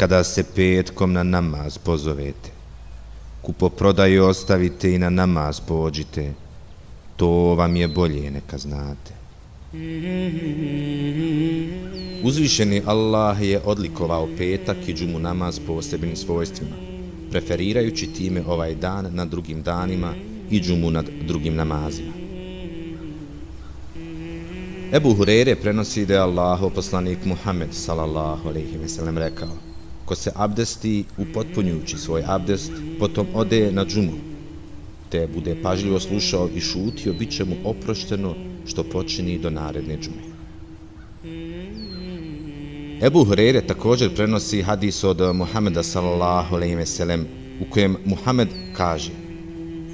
kada se petkom na namaz pozovete, kupoprodaju ostavite i na namaz pođite, to vam je bolje neka znate. Uzvišeni Allah je odlikovao petak i džumu namaz posebnim svojstvima, preferirajući time ovaj dan nad drugim danima i džumu nad drugim namazima. Ebu Hurere prenosi da je Allahu poslanik Muhammed sallallahu alejhi ve sellem rekao: Ko se abdesti upotpunjujući svoj abdest, potom ode na džumu, te bude pažljivo slušao i šutio, bit će mu oprošteno što počini do naredne džume. Ebu Hurere također prenosi hadis od Muhameda sallallahu alejhi ve sellem u kojem Muhammed kaže: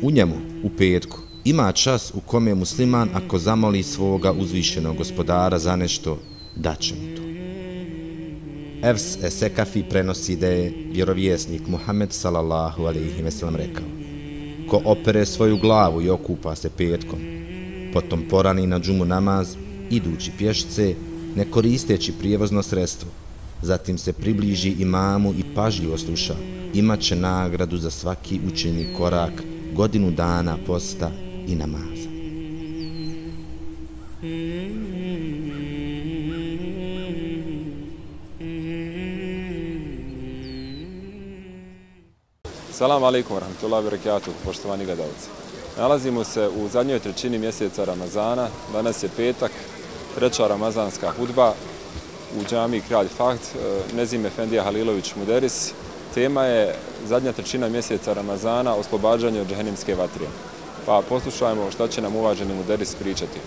U njemu u petku ima čas u kome musliman ako zamoli svoga uzvišenog gospodara za nešto, daće mu to. Evs Esekafi prenosi da je vjerovjesnik Muhammed sallallahu alaihi ve sellem rekao Ko opere svoju glavu i okupa se petkom, potom porani na džumu namaz, idući pješce, ne koristeći prijevozno sredstvo, zatim se približi imamu i pažljivo sluša, imaće nagradu za svaki učeni korak godinu dana posta i namaza. Salam alaikum warahmatullahi wabarakatuh, poštovani gledalci. Nalazimo se u zadnjoj trećini mjeseca Ramazana. Danas je petak, treća ramazanska hudba u džami Kralj Fahd, e, Nezim Efendija Halilović Muderis. Tema je zadnja trećina mjeseca Ramazana, oslobađanje od džahenimske vatrije. Pa poslušajmo šta će nam uvaženi Muderis pričati.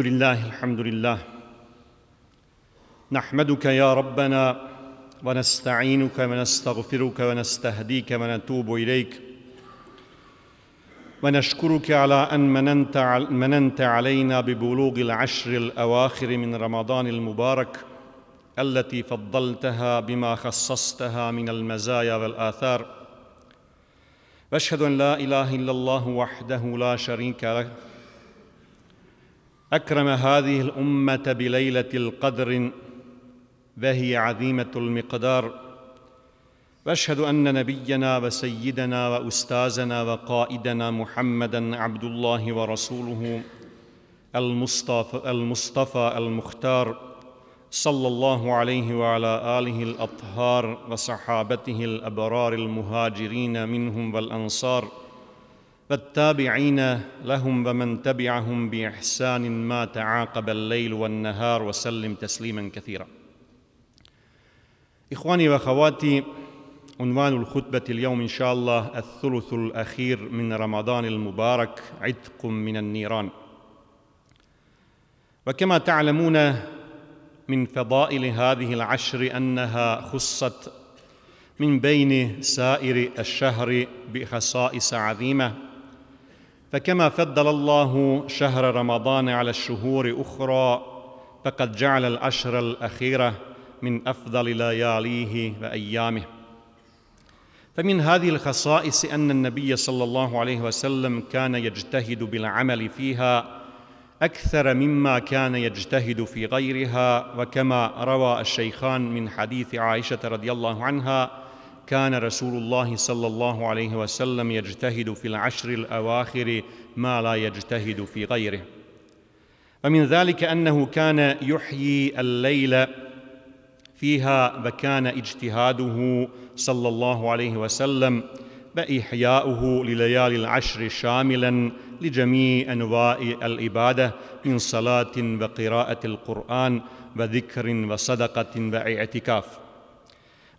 الحمد لله الحمد لله نحمدك يا ربنا ونستعينك ونستغفرك ونستهديك ونتوب إليك. ونشكرك على أن مننت, مننت علينا ببلوغ العشر الأواخر من رمضان المبارك التي فضلتها بما خصصتها من المزايا والآثار. وأشهد أن لا إله إلا الله وحده لا شريك له. أكرم هذه الأمة بليلة القدر وهي عظيمة المقدار. وأشهد أن نبينا وسيدنا وأستاذنا وقائدنا محمدا عبد الله ورسوله المصطفى, المصطفى المختار صلى الله عليه وعلى آله الأطهار وصحابته الأبرار المهاجرين منهم والأنصار. والتابعين لهم ومن تبعهم بإحسان ما تعاقب الليل والنهار وسلم تسليما كثيرا. إخواني وأخواتي عنوان الخطبة اليوم إن شاء الله الثلث الأخير من رمضان المبارك عتق من النيران. وكما تعلمون من فضائل هذه العشر أنها خصت من بين سائر الشهر بخصائص عظيمة. فكما فضل الله شهر رمضان على الشهور أخرى فقد جعل العشر الأخيرة من أفضل لياليه وأيامه. فمن هذه الخصائص أن النبي صلى الله عليه وسلم كان يجتهد بالعمل فيها أكثر مما كان يجتهد في غيرها وكما روى الشيخان من حديث عائشة رضي الله عنها كان رسول الله صلى الله عليه وسلم يجتهد في العشر الأواخر ما لا يجتهد في غيره. ومن ذلك أنه كان يحيي الليل فيها وكان اجتهاده صلى الله عليه وسلم واحياؤه لليالي العشر شاملا لجميع أنواع العبادة من صلاة وقراءة القرآن وذكر وصدقة وإعتكاف.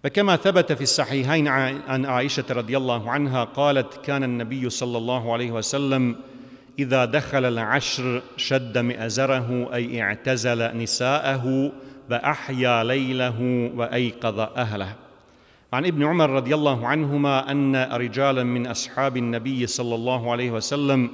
فكما ثبت في الصحيحين عن عائشة رضي الله عنها قالت كان النبي صلى الله عليه وسلم إذا دخل العشر شد مئزره أي اعتزل نساءه واحيا ليله وأيقظ أهله. عن ابن عمر رضي الله عنهما أن رجالا من أصحاب النبي صلى الله عليه وسلم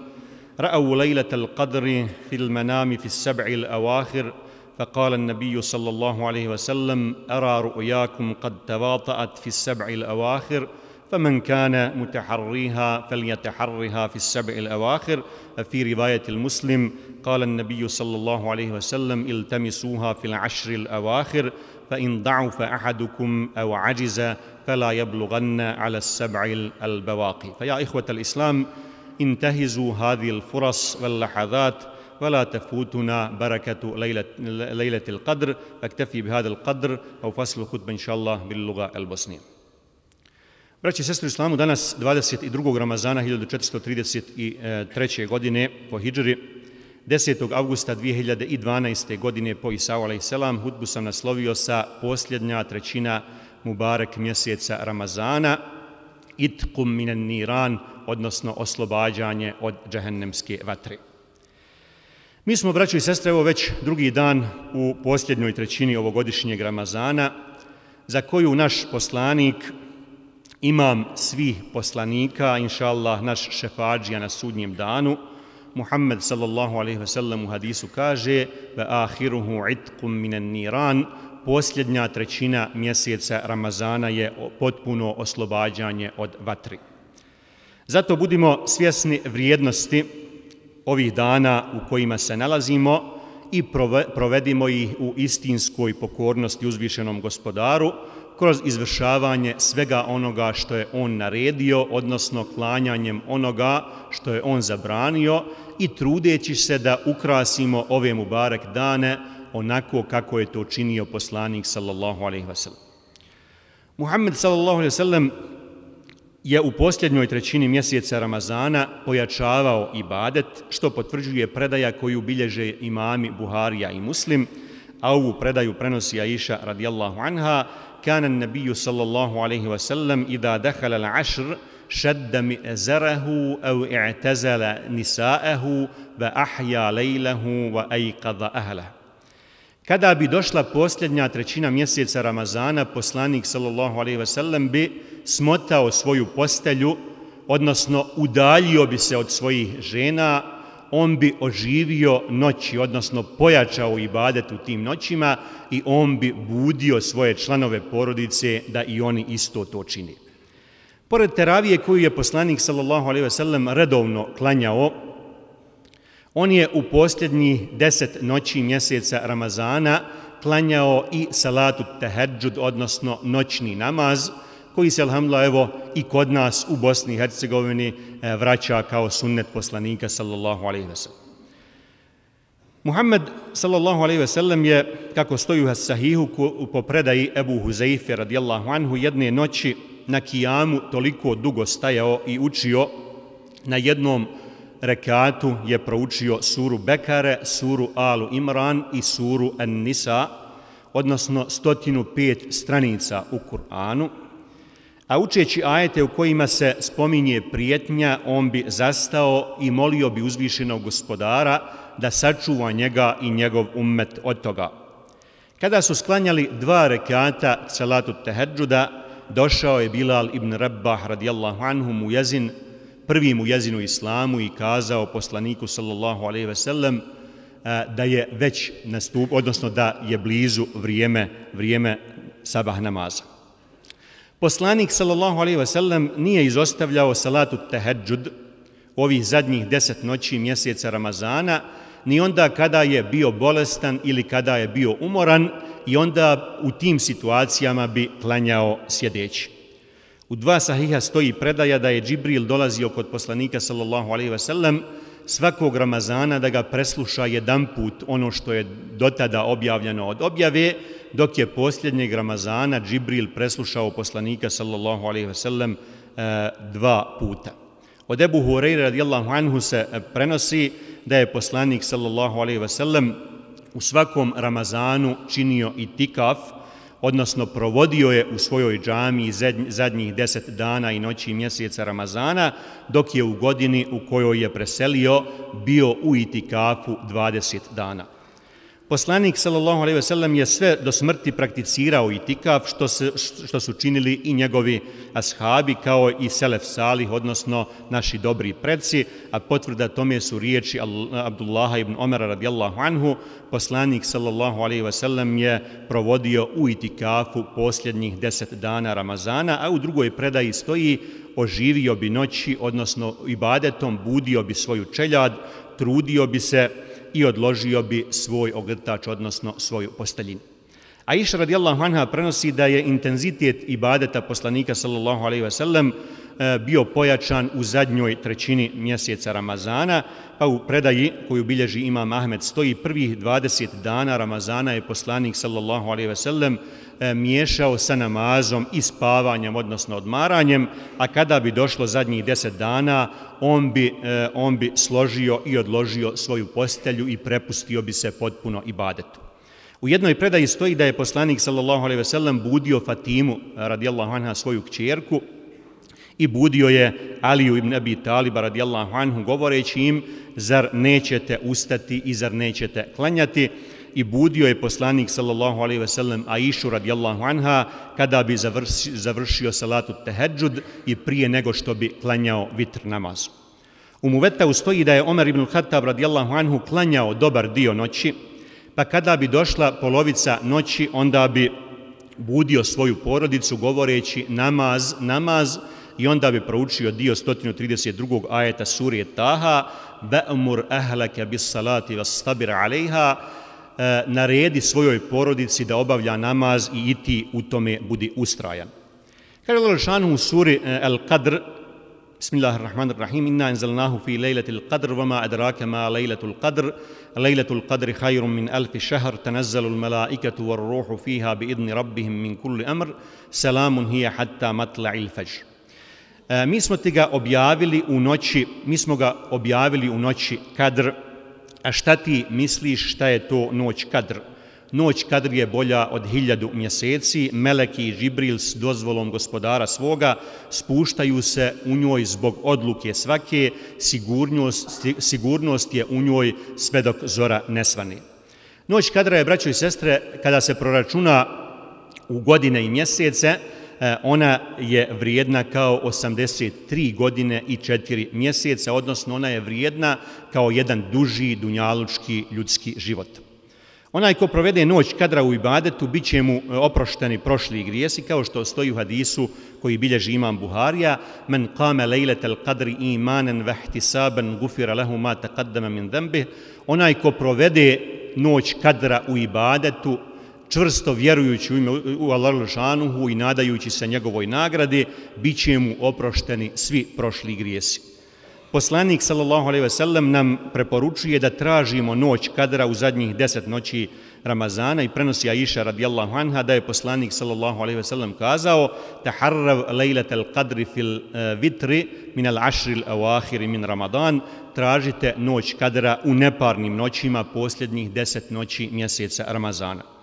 رأوا ليلة القدر في المنام في السبع الأواخر فقال النبي صلى الله عليه وسلم أرى رؤياكم قد تواطأت في السبع الأواخر فمن كان متحريها فليتحرها في السبع الأواخر في رواية المسلم قال النبي صلى الله عليه وسلم التمسوها في العشر الأواخر فإن ضعف أحدكم أو عجز فلا يبلغن على السبع البواقي فيا إخوة الإسلام انتهزوا هذه الفرص واللحظات ولا تفوتنا بركة ليلة, ليلة القدر أكتفي بهذا القدر أو فصل الخطبة إن شاء الله باللغة البosnije. Braći i sestri islamu, danas 22. Ramazana 1433. godine po Hidžri, 10. augusta 2012. godine po Isao a.s. hutbu sam naslovio sa posljednja trećina Mubarek mjeseca Ramazana, itkum minen niran, odnosno oslobađanje od džahennemske vatre. Mi smo, braćo i sestre, evo već drugi dan u posljednjoj trećini ovogodišnjeg Ramazana, za koju naš poslanik, imam svih poslanika, inša Allah, naš šefađija na sudnjem danu, Muhammed sallallahu alaihi ve sellem u hadisu kaže ve ahiruhu itkum minen niran posljednja trećina mjeseca Ramazana je potpuno oslobađanje od vatri. Zato budimo svjesni vrijednosti ovih dana u kojima se nalazimo i provedimo ih u istinskoj pokornosti uzvišenom gospodaru, kroz izvršavanje svega onoga što je on naredio, odnosno klanjanjem onoga što je on zabranio i trudeći se da ukrasimo ove Mubarak dane onako kako je to činio poslanik sallallahu alaihi wasallam. Muhammed sallallahu alaihi wasallam je u posljednjoj trećini mjeseca Ramazana pojačavao ibadet, što potvrđuje predaja koju bilježe imami Buharija i Muslim, a ovu predaju prenosi Aisha radijallahu anha, كان النبي صلى الله عليه وسلم إذا دخل العشر šedda mi ezerehu au i'tezala nisaehu va ahja Kada bi došla posljednja trećina mjeseca Ramazana, poslanik sallallahu alejhi ve sellem bi smotao svoju postelju, odnosno udaljio bi se od svojih žena, on bi oživio noći, odnosno pojačao ibadet u tim noćima i on bi budio svoje članove porodice da i oni isto to čini. Pored teravije koju je poslanik sallallahu alejhi ve sellem redovno klanjao, On je u posljednji deset noći mjeseca Ramazana klanjao i salatu teheđud, odnosno noćni namaz, koji se, alhamdulillah, evo i kod nas u Bosni i Hercegovini e, vraća kao sunnet poslanika, sallallahu alaihi ve sellem. Muhammed, sallallahu alaihi ve sellem, je, kako stoji u sahihu po predaji Ebu Huzeife, radijallahu anhu, jedne noći na kijamu toliko dugo stajao i učio na jednom rekatu je proučio suru Bekare, suru Alu Imran i suru An-Nisa, odnosno 105 stranica u Kur'anu, a učeći ajete u kojima se spominje prijetnja, on bi zastao i molio bi uzvišenog gospodara da sačuva njega i njegov ummet od toga. Kada su sklanjali dva rekata celatu teheđuda, došao je Bilal ibn Rabbah radijallahu anhu mu jezin prvim u jezinu islamu i kazao poslaniku sallallahu alejhi ve sellem eh, da je već nastup, odnosno da je blizu vrijeme, vrijeme sabah namaza. Poslanik sallallahu alejhi ve sellem nije izostavljao salatu teheđud ovih zadnjih deset noći mjeseca Ramazana, ni onda kada je bio bolestan ili kada je bio umoran i onda u tim situacijama bi klanjao sjedeći. U dva sahiha stoji predaja da je Džibril dolazio kod poslanika sallallahu alaihi ve sellem svakog Ramazana da ga presluša jedan put ono što je dotada objavljeno od objave, dok je posljednjeg Ramazana Džibril preslušao poslanika sallallahu alaihi ve sellem e, dva puta. Od Ebu Hureyre radijallahu anhu se e, prenosi da je poslanik sallallahu alaihi ve sellem u svakom Ramazanu činio i tikaf, odnosno provodio je u svojoj džami zadnjih deset dana i noći mjeseca Ramazana, dok je u godini u kojoj je preselio bio u itikafu 20 dana. Poslanik sallallahu alejhi ve sellem je sve do smrti prakticirao itikaf što se što su činili i njegovi ashabi kao i selef salih odnosno naši dobri preci a potvrda tome su riječi Abdullah ibn Omara radijallahu anhu. Poslanik sallallahu alejhi ve sellem je provodio u itikafu posljednjih 10 dana Ramazana a u drugoj predaji stoji oživio bi noći odnosno ibadetom budio bi svoju čeljad trudio bi se i odložio bi svoj ogrtač, odnosno svoju posteljinu. A iša radijallahu anha prenosi da je intenzitet ibadeta poslanika sallallahu alaihi ve sellem bio pojačan u zadnjoj trećini mjeseca Ramazana, pa u predaji koju bilježi imam Ahmed stoji prvih 20 dana Ramazana je poslanik sallallahu alaihi ve sellem E, miješao sa namazom i spavanjem, odnosno odmaranjem, a kada bi došlo zadnjih deset dana, on bi, e, on bi složio i odložio svoju postelju i prepustio bi se potpuno ibadetu. U jednoj predaji stoji da je poslanik sallallahu alejhi ve sellem budio Fatimu e, radijallahu anha svoju kćerku i budio je Aliju ibn Abi Taliba radijallahu anhu govoreći im zar nećete ustati i zar nećete klanjati i budio je poslanik sallallahu alaihi ve sellem Aishu radijallahu anha kada bi završio, završio salatu teheđud i prije nego što bi klanjao vitr namaz. U muveta ustoji da je Omer ibn Khattab radijallahu anhu klanjao dobar dio noći, pa kada bi došla polovica noći, onda bi budio svoju porodicu govoreći namaz, namaz, i onda bi proučio dio 132. ajeta surije Taha, Ba'mur ahlaka bis salati vas stabir alejha, E, naredi svojoj porodici da obavlja namaz i iti u tome budi ustrajan. Kaže Allah Žešanu u suri e, Al-Qadr, Bismillahirrahmanirrahim, inna enzelnahu fi lejleti l-qadr, vama adrake ma lejletu l-qadr, lejletu l-qadri hajrum min alfi šehr, tenazzalu l-malaikatu var ruhu fiha bi idni rabbihim min kulli amr, selamun hija hatta matla'il fajr. E, mi smo ti ga objavili u noći, mi smo ga objavili u noći kadr, A šta ti misliš šta je to noć kadr? Noć kadr je bolja od hiljadu mjeseci, meleki i Žibril s dozvolom gospodara svoga spuštaju se u njoj zbog odluke svake, sigurnost, sigurnost je u njoj sve dok zora nesvani. Noć kadra je, braćo i sestre, kada se proračuna u godine i mjesece, E, ona je vrijedna kao 83 godine i 4 mjeseca, odnosno ona je vrijedna kao jedan duži dunjalučki ljudski život. Onaj ko provede noć kadra u ibadetu, bit će mu e, oprošteni prošli grijesi, kao što stoji u hadisu koji bilježi imam Buharija, men kame lejletel kadri imanen vehtisaben gufira lehu ma taqaddama min dembih, onaj ko provede noć kadra u ibadetu, čvrsto vjerujući u ime u Allah i nadajući se njegovoj nagradi, bit će mu oprošteni svi prošli grijesi. Poslanik sallallahu alejhi ve sellem nam preporučuje da tražimo noć kadra u zadnjih 10 noći Ramazana i prenosi Aisha radijallahu anha da je poslanik sallallahu alejhi ve sellem kazao taharrav lejletel qadri fil e, vitri min al ashri al awakhir min Ramadan tražite noć kadra u neparnim noćima posljednjih 10 noći mjeseca Ramazana.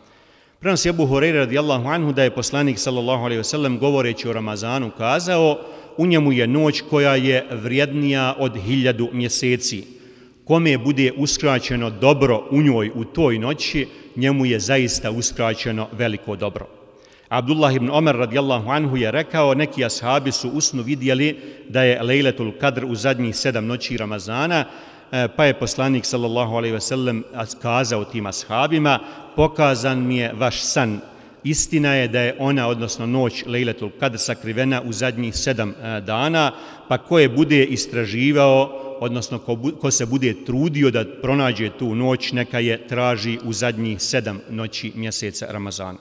Prenosi Ebu Horeira radijallahu anhu da je poslanik sallallahu alejhi ve sellem govoreći o Ramazanu kazao u njemu je noć koja je vrijednija od hiljadu mjeseci. Kome bude uskraćeno dobro u njoj u toj noći, njemu je zaista uskraćeno veliko dobro. Abdullah ibn Omer radijallahu anhu je rekao, neki ashabi su usnu vidjeli da je Lejletul Kadr u zadnjih sedam noći Ramazana, E, pa je poslanik sallallahu alaihi ve sellem kazao tim ashabima, pokazan mi je vaš san, Istina je da je ona, odnosno noć Lejletul Kadr, sakrivena u zadnjih sedam e, dana, pa ko je bude istraživao, odnosno ko, ko se bude trudio da pronađe tu noć, neka je traži u zadnjih sedam noći mjeseca Ramazana.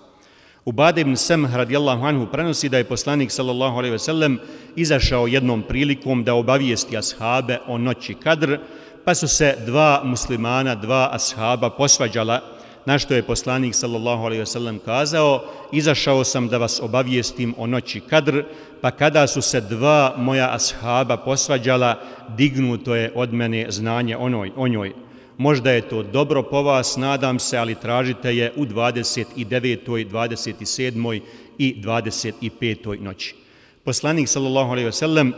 Ubade ibn Semh radijallahu anhu prenosi da je poslanik sallallahu alaihi ve sellem izašao jednom prilikom da obavijesti ashabe o noći Kadr, pa su se dva muslimana, dva ashaba posvađala na što je poslanik sallallahu alejhi ve sellem kazao izašao sam da vas obavijestim o noći kadr pa kada su se dva moja ashaba posvađala dignuto je od mene znanje onoj, o njoj. Možda je to dobro po vas, nadam se, ali tražite je u 29. 27. i 25. noći. Poslanik sallallahu alejhi ve sellem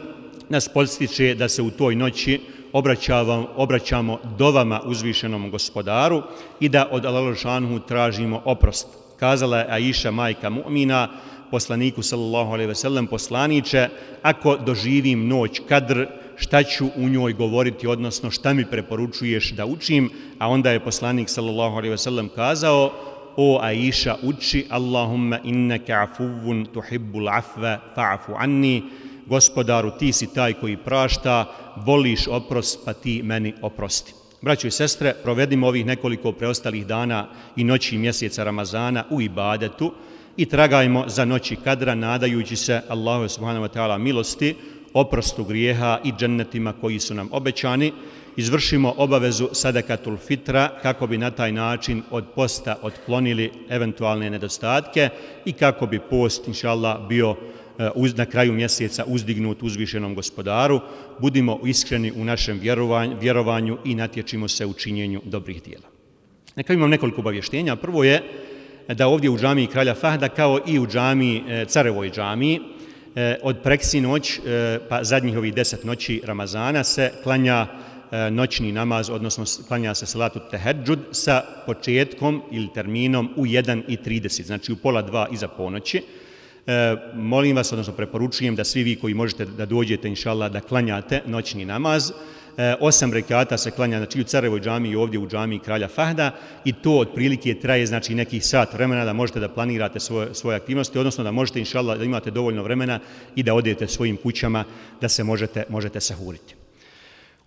nas podstiče da se u toj noći obraćamo, obraćamo dovama uzvišenom gospodaru i da od Alalošanhu tražimo oprost. Kazala je Aisha, majka mu'mina, poslaniku sallallahu alaihi ve sellem, poslaniče, ako doživim noć kadr, šta ću u njoj govoriti, odnosno šta mi preporučuješ da učim, a onda je poslanik sallallahu alaihi ve sellem kazao, o Aisha, uči, Allahumma innaka afuvun tuhibbul afva fa'afu anni, gospodaru, ti si taj koji prašta, voliš oprost, pa ti meni oprosti. Braćo i sestre, provedimo ovih nekoliko preostalih dana i noći mjeseca Ramazana u ibadetu i tragajmo za noći kadra, nadajući se Allahu subhanahu wa ta'ala milosti, oprostu grijeha i džennetima koji su nam obećani, izvršimo obavezu sadakatul fitra kako bi na taj način od posta otklonili eventualne nedostatke i kako bi post, inša Allah, bio Eh, uz, na kraju mjeseca uzdignut uzvišenom gospodaru, budimo iskreni u našem vjerovanju, vjerovanju i natječimo se u činjenju dobrih dijela. Neka imam nekoliko obavještenja. Prvo je eh, da ovdje u džamiji Kralja Fahda, kao i u džamiji, eh, Carevoj džamiji, od preksi noć, pa zadnjih ovih deset noći Ramazana, se klanja noćni namaz, odnosno klanja se salatu teheđud sa početkom ili terminom u 1.30, znači u pola dva iza ponoći. E, molim vas, odnosno preporučujem da svi vi koji možete da dođete, inšallah, da klanjate noćni namaz. E, osam rekata se klanja znači, u Carevoj džami i ovdje u džami Kralja Fahda i to otprilike traje znači, nekih sat vremena da možete da planirate svoje, svoje aktivnosti, odnosno da možete, inšallah da imate dovoljno vremena i da odete svojim kućama da se možete, možete sahuriti.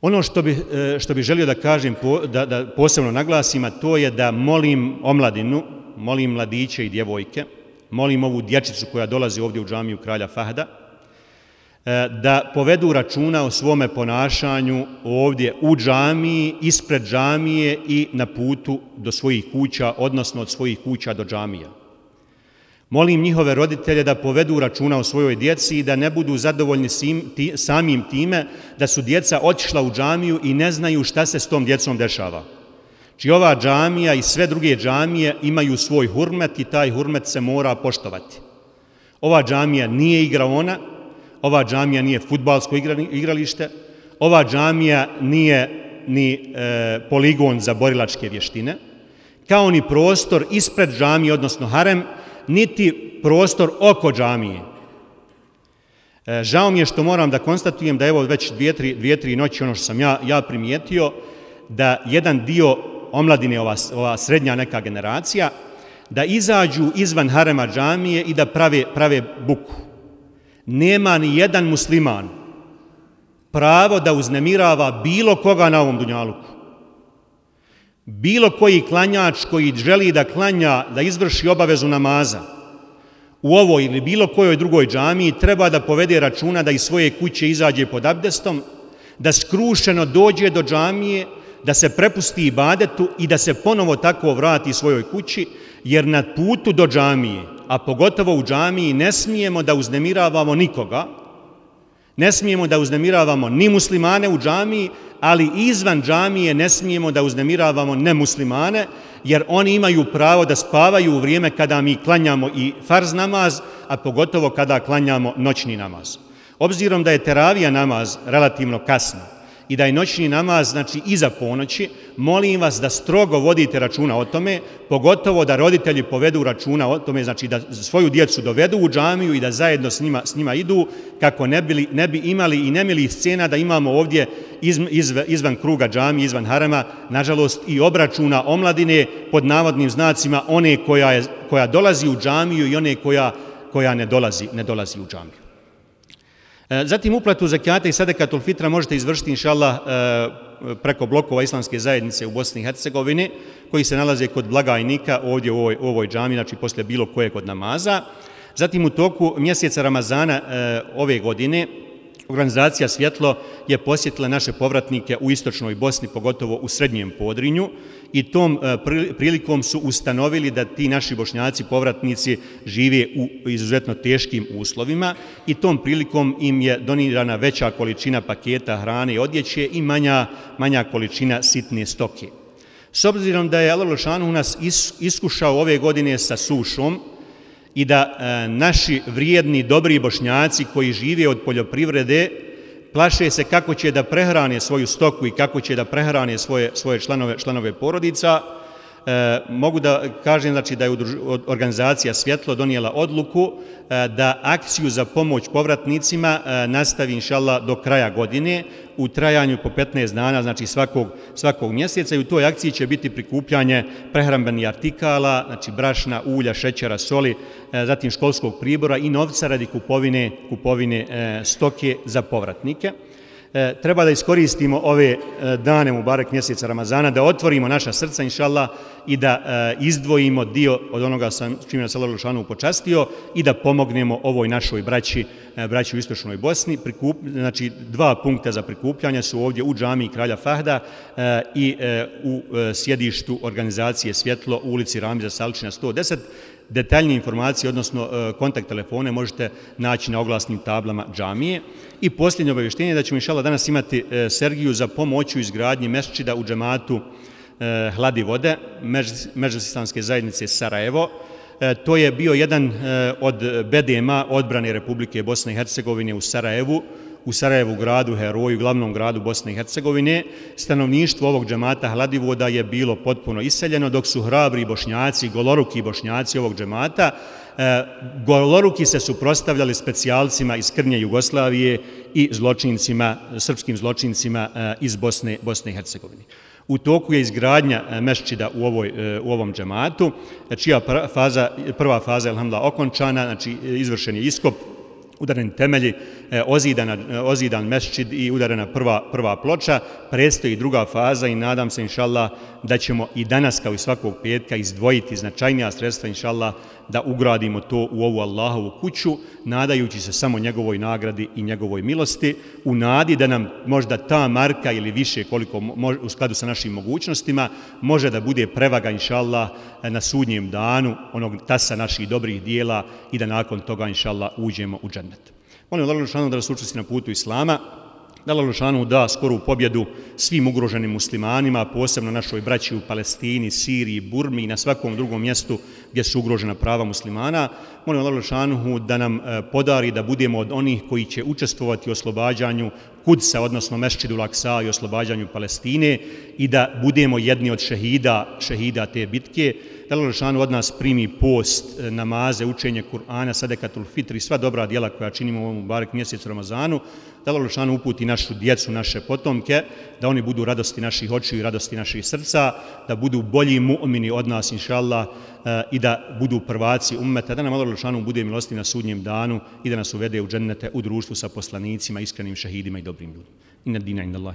Ono što bi, e, što bi želio da kažem, da, da posebno naglasim, a to je da molim omladinu, molim mladiće i djevojke, molim ovu dječicu koja dolazi ovdje u džamiju kralja Fahda, e, da povedu računa o svome ponašanju ovdje u džamiji, ispred džamije i na putu do svojih kuća, odnosno od svojih kuća do džamija. Molim njihove roditelje da povedu računa o svojoj djeci i da ne budu zadovoljni samim time da su djeca otišla u džamiju i ne znaju šta se s tom djecom dešava. Či ova džamija i sve druge džamije imaju svoj hurmet i taj hurmet se mora poštovati. Ova džamija nije igraona, ova džamija nije futbalsko igralište, ova džamija nije ni e, poligon za borilačke vještine, kao ni prostor ispred džamije, odnosno harem, niti prostor oko džamije. E, žao mi je što moram da konstatujem da evo već dvije, tri, dvije, tri noći ono što sam ja, ja primijetio, da jedan dio omladine, ova, ova srednja neka generacija, da izađu izvan harema džamije i da prave, prave buku. Nema ni jedan musliman pravo da uznemirava bilo koga na ovom dunjaluku. Bilo koji klanjač koji želi da klanja, da izvrši obavezu namaza u ovoj ili bilo kojoj drugoj džamiji, treba da povede računa da iz svoje kuće izađe pod abdestom, da skrušeno dođe do džamije, da se prepusti ibadetu i da se ponovo tako vrati svojoj kući, jer na putu do džamije, a pogotovo u džamiji, ne smijemo da uznemiravamo nikoga, ne smijemo da uznemiravamo ni muslimane u džamiji, ali izvan džamije ne smijemo da uznemiravamo nemuslimane, jer oni imaju pravo da spavaju u vrijeme kada mi klanjamo i farz namaz, a pogotovo kada klanjamo noćni namaz. Obzirom da je teravija namaz relativno kasno, i da je noćni namaz, znači iza ponoći, molim vas da strogo vodite računa o tome, pogotovo da roditelji povedu računa o tome, znači da svoju djecu dovedu u džamiju i da zajedno s njima, s njima idu, kako ne, bi, ne bi imali i nemili scena da imamo ovdje iz, iz, izvan kruga džamije, izvan harama, nažalost i obračuna omladine pod navodnim znacima one koja, je, koja dolazi u džamiju i one koja, koja ne dolazi, ne dolazi u džamiju. E, zatim uplatu zakijata i sadekatul fitra možete izvršiti, inša Allah, e, preko blokova islamske zajednice u Bosni i Hercegovini, koji se nalaze kod blagajnika ovdje u ovoj, u ovoj džami, znači posle bilo koje kod namaza. Zatim u toku mjeseca Ramazana e, ove godine, Organizacija Svjetlo je posjetila naše povratnike u istočnoj Bosni, pogotovo u srednjem podrinju, i tom e, prilikom su ustanovili da ti naši bošnjaci povratnici žive u izuzetno teškim uslovima i tom prilikom im je donirana veća količina paketa hrane i odjeće i manja, manja količina sitne stoke. S obzirom da je Allah Lošanu nas iskušao ove godine sa sušom, i da e, naši vrijedni, dobri bošnjaci koji žive od poljoprivrede plaše se kako će da prehrane svoju stoku i kako će da prehrane svoje, svoje članove, članove porodica, E, mogu da kažem znači, da je organizacija Svjetlo donijela odluku e, da akciju za pomoć povratnicima e, nastavi inšala do kraja godine u trajanju po 15 dana, znači svakog, svakog mjeseca i u toj akciji će biti prikupljanje prehrambenih artikala, znači brašna, ulja, šećera, soli, e, zatim školskog pribora i novca radi kupovine, kupovine e, stoke za povratnike. E, treba da iskoristimo ove e, dane u barek mjeseca Ramazana, da otvorimo naša srca, inša Allah, i da e, izdvojimo dio od onoga sa čim je Allah Lušanu počastio i da pomognemo ovoj našoj braći, e, braći u Istočnoj Bosni. Prikup, znači, dva punkta za prikupljanje su ovdje u džami Kralja Fahda e, i e, u sjedištu organizacije Svjetlo u ulici Ramiza Salčina 110, detaljnije informacije, odnosno e, kontakt telefone, možete naći na oglasnim tablama džamije. I posljednje obavještenje da ćemo inšala danas imati e, Sergiju za pomoć u izgradnji mesčida u džematu e, Hladi vode, Međusistanske zajednice Sarajevo. To je bio jedan od BDMA odbrane Republike Bosne i Hercegovine u Sarajevu, u Sarajevu gradu, heroju, glavnom gradu Bosne i Hercegovine, stanovništvo ovog džemata Hladivoda je bilo potpuno iseljeno, dok su hrabri bošnjaci, goloruki bošnjaci ovog džemata, e, goloruki se suprostavljali specijalcima iz Krnje Jugoslavije i zločincima, srpskim zločincima e, iz Bosne, Bosne i Hercegovine. U toku je izgradnja e, mešćida u, ovoj, e, u ovom džematu, čija faza, prva faza je okončana, znači e, izvršen je iskop, udaren temelji, e, e, ozidan, ozidan mešćid i udarena prva, prva ploča, prestoji druga faza i nadam se, inšallah, da ćemo i danas, kao i svakog petka, izdvojiti značajnija sredstva, inšallah, da ugradimo to u ovu Allahovu kuću, nadajući se samo njegovoj nagradi i njegovoj milosti, u nadi da nam možda ta marka ili više koliko u skladu sa našim mogućnostima može da bude prevaga, inša Allah, na sudnjem danu onog tasa naših dobrih dijela i da nakon toga, inša Allah, uđemo u džennet. Molim Allah da nas učesti na putu Islama, da Allah Želešanu da skoru pobjedu svim ugroženim muslimanima, posebno našoj braći u Palestini, Siriji, Burmi i na svakom drugom mjestu gdje su ugrožena prava muslimana. Molim Allah Želešanu da nam e, podari da budemo od onih koji će učestvovati u oslobađanju Kudsa, odnosno Mešćidu Laksa i oslobađanju Palestine i da budemo jedni od šehida, šehida te bitke. Da Allah od nas primi post, e, namaze, učenje Kur'ana, sadekatul fitri, sva dobra djela koja činimo u ovom barek mjesecu Ramazanu, da Allah Želešanu uputi našu djecu, naše potomke, da oni budu radosti naših očiju i radosti naših srca, da budu bolji mu'mini od nas, inša Allah, eh, i da budu prvaci ummeta, da nam Allah Želešanu bude milosti na sudnjem danu i da nas uvede u džennete u društvu sa poslanicima, iskrenim šehidima i dobrim ljudima. Inna dina inda Allah.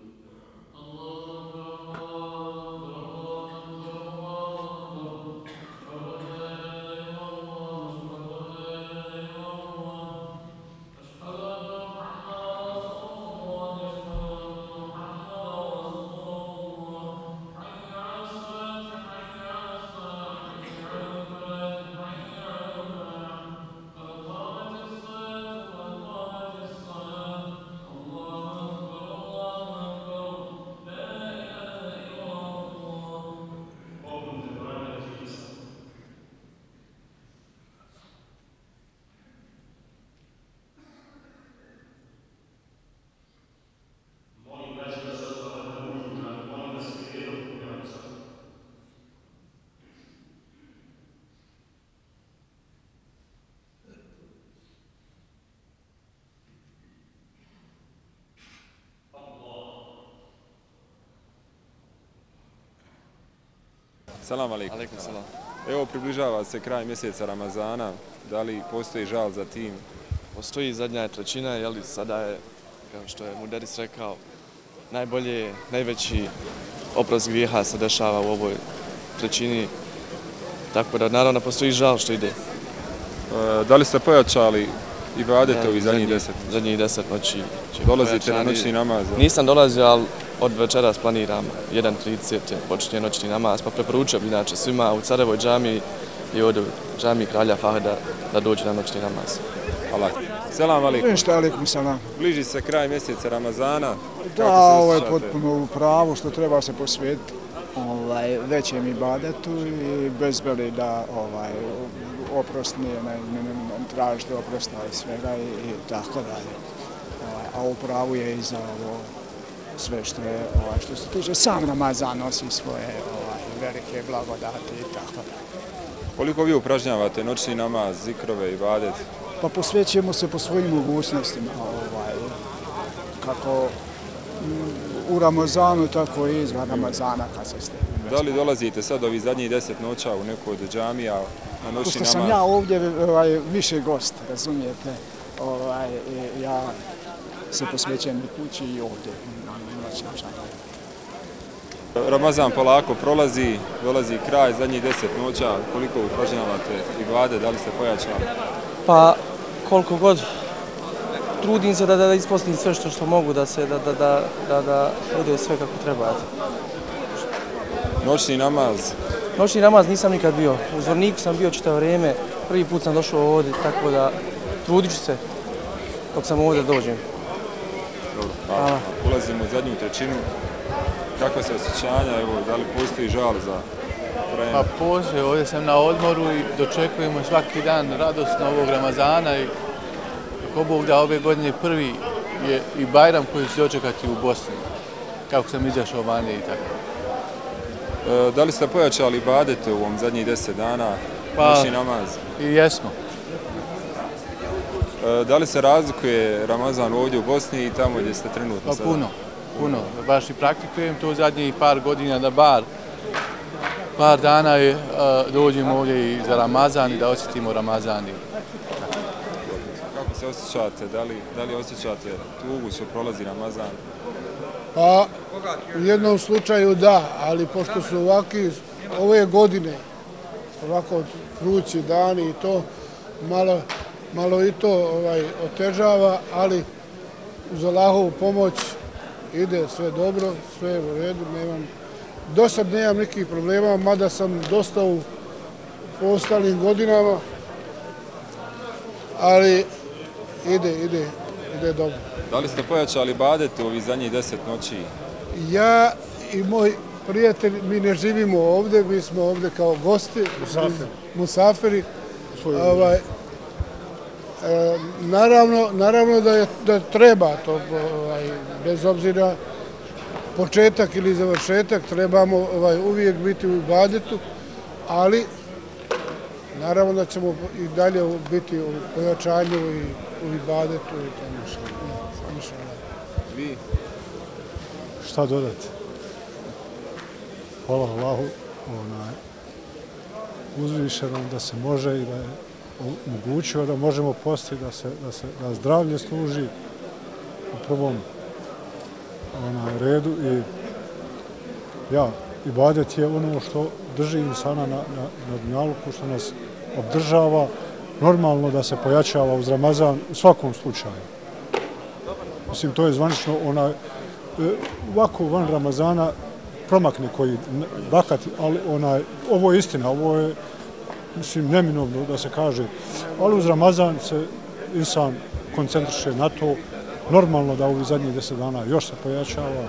Salam alaikum. Alaikum salam. Evo, približava se kraj mjeseca Ramazana. Da li postoji žal za tim? Postoji zadnja trećina, jeli sada je, kao što je Muderis rekao, najbolje, najveći oprost grijeha se dešava u ovoj trećini. Tako da, naravno, postoji žal što ide. E, Da li ste pojačali i vadete ovih zadnjih deset? Zadnjih deset noći. Dolazite na noćni namaz? Nisam dolazio, ali od večeras planiram 1.30 počinje noćni namaz, pa preporučio bi inače svima u Carevoj džami i od džami Kralja Fahda da dođu na noćni namaz. Allah. Selam alaikum. Ništa, alikum salam. Bliži se kraj mjeseca Ramazana. Da, ovo je potpuno u pravu što treba se posvetiti ovaj, većem ibadetu i bezbeli da ovaj, oprost nije, ne, ne, ne, ne tražite oprosta od svega i, i tako dalje. Ovaj, a u pravu je i za ovo sve što je, ovaj, što se tiče, sam Ramazan nosi svoje ovaj, velike blagodati i tako dalje. Koliko vi upražnjavate noćni namaz, zikrove i vadet? Pa posvećujemo se po svojim mogućnostima, ovaj, kako u Ramazanu, tako i izvan Ramazana kad se stigne. Da li dolazite sad ovih zadnjih deset noća u neku od džamija na noćni Pošto namaz? sam ja ovdje ovaj, više gost, razumijete, ovaj, ja se posvećujem i kući i ovdje Ramazan polako prolazi, dolazi kraj, zadnjih deset noća. Koliko upražnjavate i vade, da li ste pojačali? Pa koliko god trudim se da da ispostim sve što što mogu da se da da da da, da bude sve kako treba. Noćni namaz, Noćni namaz nisam nikad bio. U Zvorniku sam bio čitavo vrijeme. Prvi put sam došao ovdje, tako da trudit ću se dok sam ovdje dođem. Hvala. ulazimo u zadnju trećinu. kakva se osjećanja, evo, da li postoji žal za vreme? Pa poslije, ovdje sam na odmoru i dočekujemo svaki dan radosno ovog Ramazana i ako Bog da ove godine prvi je i Bajram koji će dočekati u Bosni, kako sam izašao vanje i tako. E, Da li ste pojačali badete u ovom zadnjih deset dana, Pa- namaz? I jesmo. E, Da li se razlikuje Ramazan ovdje u Bosni i tamo gdje ste trenutno Pa sada? puno, puno. Baš i praktikujem to zadnjih par godina da bar par dana je, a, dođemo ovdje i za Ramazan i da osjetimo Ramazan. Kako se osjećate? Da li, da li osjećate tugu što prolazi Ramazan? Pa, u jednom slučaju da, ali pošto su ovaki ove godine, ovako vrući dani i to, malo, malo i to ovaj, otežava, ali uz Allahovu pomoć ide sve dobro, sve je u redu, nemam, do sad nemam nekih problema, mada sam dosta u ostalim godinama, ali ide, ide, ide dobro. Da li ste pojačali badete u ovih zadnjih deset noći? Ja i moj prijatelj, mi ne živimo ovdje, mi smo ovdje kao gosti, musafiri, musafiri. Ovaj, e, naravno, naravno da, je, da treba to, ovaj, bez obzira početak ili završetak, trebamo ovaj, uvijek biti u ibadetu, ali naravno da ćemo i dalje biti u pojačanju i u ibadetu i to nešto. Vi? šta dodati? Hvala Allahu onaj, uzvišenom da se može i da je omogućio da možemo postiti, da se, da se da zdravlje služi u prvom onaj, redu i ja, ibadet je ono što drži insana na, na, na dnjaluku, što nas obdržava, normalno da se pojačava uz Ramazan u svakom slučaju. Mislim, to je zvanično ona, e, ovako van Ramazana promakne koji vakat, ali onaj, ovo je istina, ovo je, mislim, neminovno da se kaže, ali uz Ramazan se insan koncentriše na to, normalno da ovih zadnjih deset dana još se pojačava,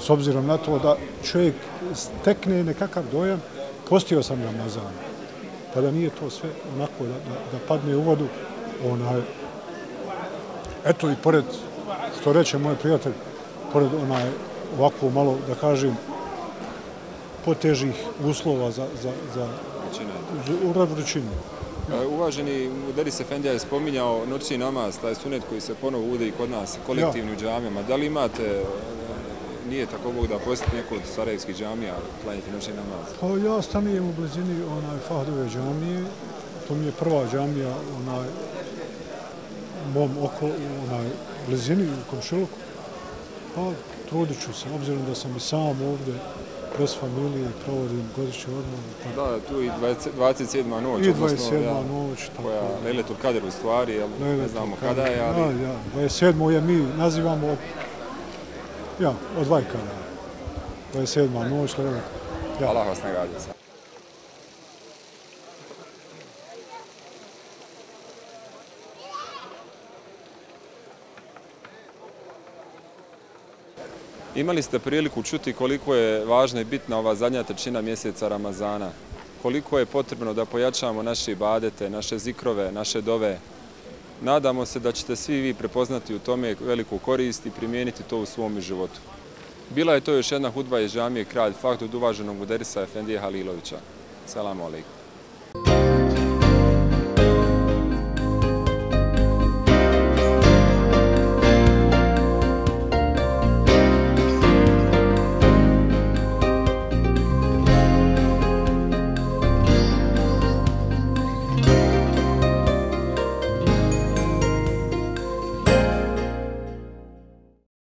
s obzirom na to da čovjek stekne nekakav dojam, postio sam Ramazan, pa da nije to sve onako da, da, da padne u vodu, onaj, eto i pored, što reče moj prijatelj, pored onaj ovako malo, da kažem, potežih uslova za, za, za, Većina. za u vrućinu. E, Uvaženi Muderis Efendija je spominjao noćni namaz, taj sunet koji se ponovo ude i kod nas, kolektivni u džamijama. Da li imate, e, nije tako Bog da posjetite neku od sarajevskih džamija, klanjati noćni namaz? Pa ja stanujem u blizini onaj Fahdove džamije, to mi je prva džamija onaj mom oko, onaj blizini u Komšiluku. Pa trudit ću se, obzirom da sam i sam ovdje bez familije, provodim godišnji odmor. Pa, Da, tu i 20 27. noć, I odnosno, 27. ja, noć, tako koja je. Lejletul Kader u stvari, jel, ne znamo kada je, ali Ja, ja, 27. je mi nazivamo od, ja, od Vajkara. 27. noć, Lejletul. Ja. Allah vas nagradio sad. Imali ste priliku čuti koliko je važna i bitna ova zadnja trećina mjeseca Ramazana. Koliko je potrebno da pojačamo naše ibadete, naše zikrove, naše dove. Nadamo se da ćete svi vi prepoznati u tome veliku korist i primijeniti to u svom životu. Bila je to još jedna hudba iz džamije Kralj Fahd od uvaženog Muderisa Efendije Halilovića. Salamu alaikum.